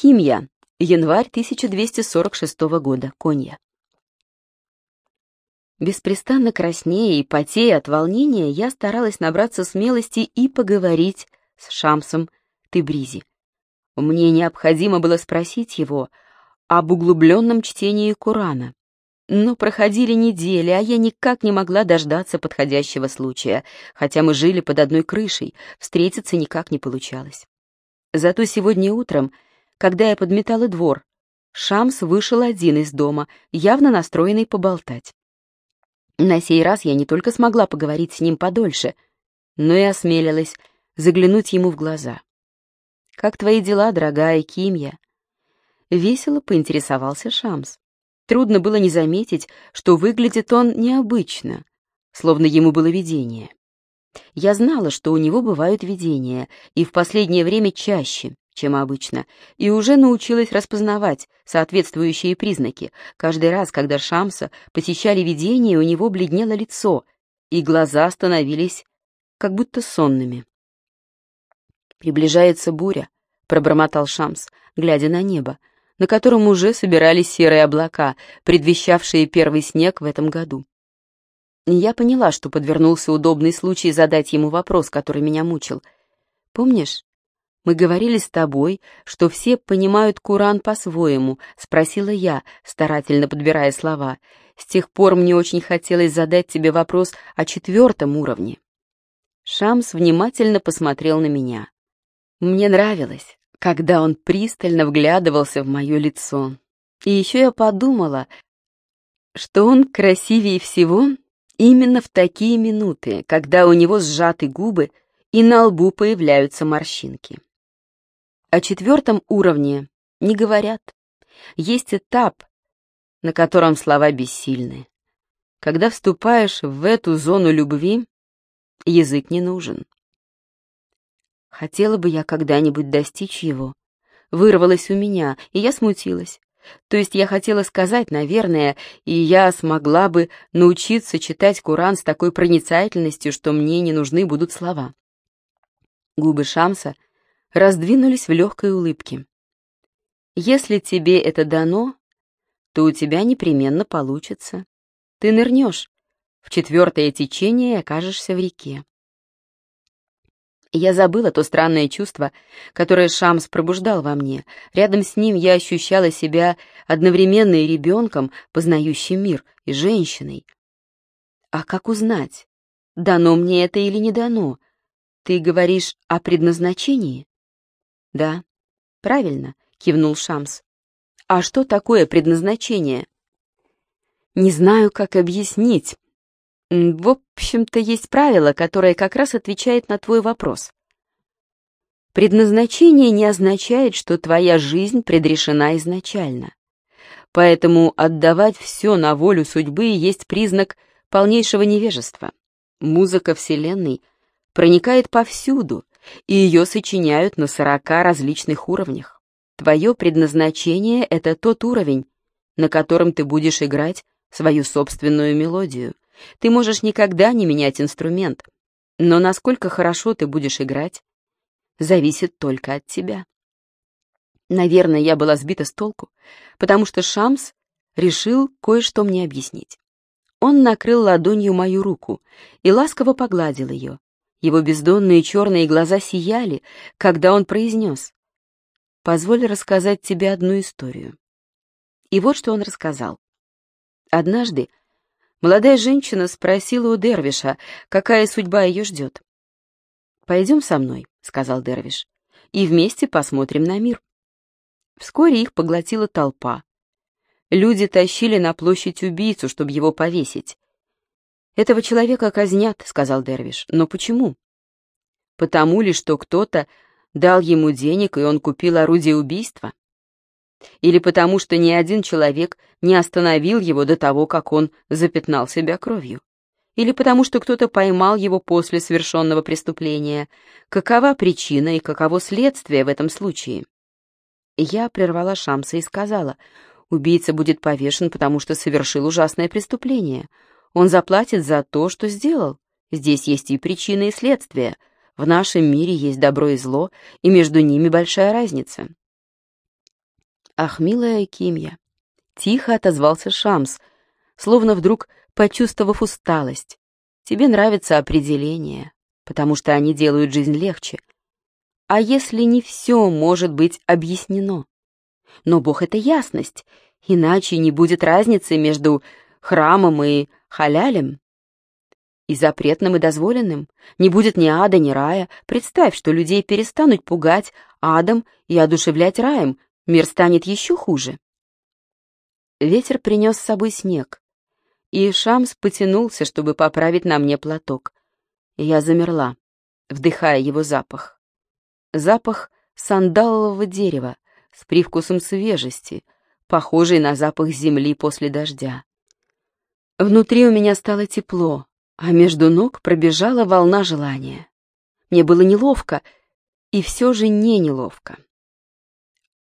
Кимья, январь 1246 года, Конья. Беспрестанно краснея и потея от волнения, я старалась набраться смелости и поговорить с Шамсом Тебризи. Мне необходимо было спросить его об углубленном чтении Корана. Но проходили недели, а я никак не могла дождаться подходящего случая, хотя мы жили под одной крышей, встретиться никак не получалось. Зато сегодня утром, когда я подметала двор, Шамс вышел один из дома, явно настроенный поболтать. На сей раз я не только смогла поговорить с ним подольше, но и осмелилась заглянуть ему в глаза. «Как твои дела, дорогая Кимья?» Весело поинтересовался Шамс. Трудно было не заметить, что выглядит он необычно, словно ему было видение. Я знала, что у него бывают видения, и в последнее время чаще, чем обычно, и уже научилась распознавать соответствующие признаки. Каждый раз, когда Шамса посещали видения, у него бледнело лицо, и глаза становились как будто сонными. «Приближается буря», — пробормотал Шамс, глядя на небо, на котором уже собирались серые облака, предвещавшие первый снег в этом году. я поняла, что подвернулся удобный случай задать ему вопрос, который меня мучил. «Помнишь, мы говорили с тобой, что все понимают Куран по-своему», — спросила я, старательно подбирая слова. «С тех пор мне очень хотелось задать тебе вопрос о четвертом уровне». Шамс внимательно посмотрел на меня. Мне нравилось, когда он пристально вглядывался в мое лицо. И еще я подумала, что он красивее всего именно в такие минуты, когда у него сжаты губы и на лбу появляются морщинки. О четвертом уровне не говорят. Есть этап, на котором слова бессильны. Когда вступаешь в эту зону любви, язык не нужен. Хотела бы я когда-нибудь достичь его. Вырвалось у меня, и я смутилась. То есть я хотела сказать, наверное, и я смогла бы научиться читать Куран с такой проницательностью, что мне не нужны будут слова. Губы Шамса — раздвинулись в легкой улыбке. «Если тебе это дано, то у тебя непременно получится. Ты нырнешь в четвертое течение окажешься в реке». Я забыла то странное чувство, которое Шамс пробуждал во мне. Рядом с ним я ощущала себя одновременно и ребенком, познающим мир, и женщиной. А как узнать, дано мне это или не дано? Ты говоришь о предназначении? «Да, правильно», — кивнул Шамс. «А что такое предназначение?» «Не знаю, как объяснить. В общем-то, есть правило, которое как раз отвечает на твой вопрос. Предназначение не означает, что твоя жизнь предрешена изначально. Поэтому отдавать все на волю судьбы есть признак полнейшего невежества. Музыка Вселенной проникает повсюду, и ее сочиняют на сорока различных уровнях. Твое предназначение — это тот уровень, на котором ты будешь играть свою собственную мелодию. Ты можешь никогда не менять инструмент, но насколько хорошо ты будешь играть, зависит только от тебя. Наверное, я была сбита с толку, потому что Шамс решил кое-что мне объяснить. Он накрыл ладонью мою руку и ласково погладил ее, его бездонные черные глаза сияли, когда он произнес «Позволь рассказать тебе одну историю». И вот что он рассказал. Однажды молодая женщина спросила у Дервиша, какая судьба ее ждет. «Пойдем со мной», — сказал Дервиш, — «и вместе посмотрим на мир». Вскоре их поглотила толпа. Люди тащили на площадь убийцу, чтобы его повесить. «Этого человека казнят», — сказал Дервиш. «Но почему?» «Потому ли, что кто-то дал ему денег, и он купил орудие убийства? Или потому, что ни один человек не остановил его до того, как он запятнал себя кровью? Или потому, что кто-то поймал его после совершенного преступления? Какова причина и каково следствие в этом случае?» Я прервала Шамса и сказала, «Убийца будет повешен, потому что совершил ужасное преступление». Он заплатит за то, что сделал. Здесь есть и причины, и следствия. В нашем мире есть добро и зло, и между ними большая разница. «Ах, милая Кимья!» — тихо отозвался Шамс, словно вдруг почувствовав усталость. «Тебе нравится определение, потому что они делают жизнь легче. А если не все может быть объяснено? Но Бог — это ясность, иначе не будет разницы между храмом и халялем. И запретным, и дозволенным. Не будет ни ада, ни рая. Представь, что людей перестанут пугать адом и одушевлять раем. Мир станет еще хуже. Ветер принес с собой снег, и Шамс потянулся, чтобы поправить на мне платок. Я замерла, вдыхая его запах. Запах сандалового дерева с привкусом свежести, похожий на запах земли после дождя. Внутри у меня стало тепло, а между ног пробежала волна желания. Мне было неловко, и все же не неловко.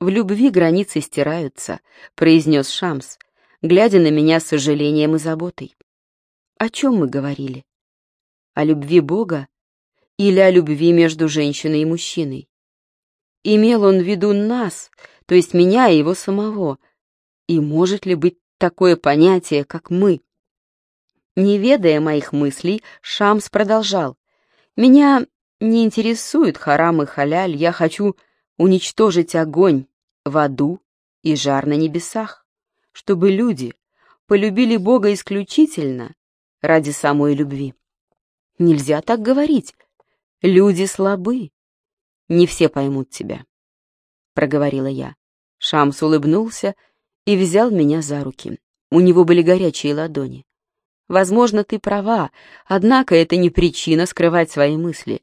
«В любви границы стираются», — произнес Шамс, глядя на меня с сожалением и заботой. «О чем мы говорили? О любви Бога или о любви между женщиной и мужчиной? Имел он в виду нас, то есть меня и его самого, и может ли быть такое понятие, как мы?» Не ведая моих мыслей, Шамс продолжал. «Меня не интересует харам и халяль, я хочу уничтожить огонь в аду и жар на небесах, чтобы люди полюбили Бога исключительно ради самой любви. Нельзя так говорить. Люди слабы. Не все поймут тебя», — проговорила я. Шамс улыбнулся и взял меня за руки. У него были горячие ладони. Возможно, ты права, однако это не причина скрывать свои мысли.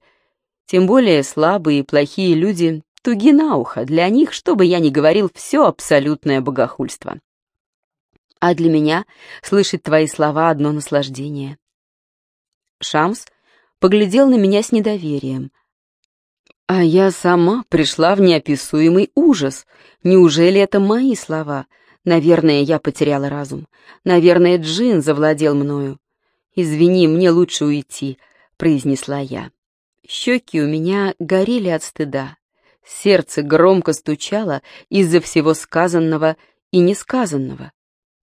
Тем более слабые и плохие люди туги на ухо. Для них, что бы я ни говорил, все абсолютное богохульство. А для меня слышать твои слова — одно наслаждение. Шамс поглядел на меня с недоверием. А я сама пришла в неописуемый ужас. Неужели это мои слова — Наверное, я потеряла разум. Наверное, Джин завладел мною. «Извини, мне лучше уйти», — произнесла я. Щеки у меня горели от стыда. Сердце громко стучало из-за всего сказанного и несказанного.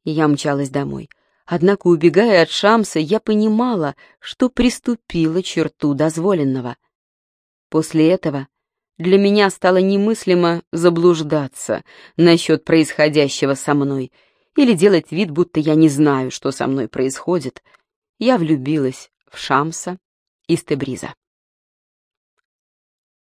Я мчалась домой. Однако, убегая от Шамса, я понимала, что приступила черту дозволенного. После этого для меня стало немыслимо заблуждаться насчет происходящего со мной или делать вид, будто я не знаю, что со мной происходит. Я влюбилась в Шамса из Тебриза.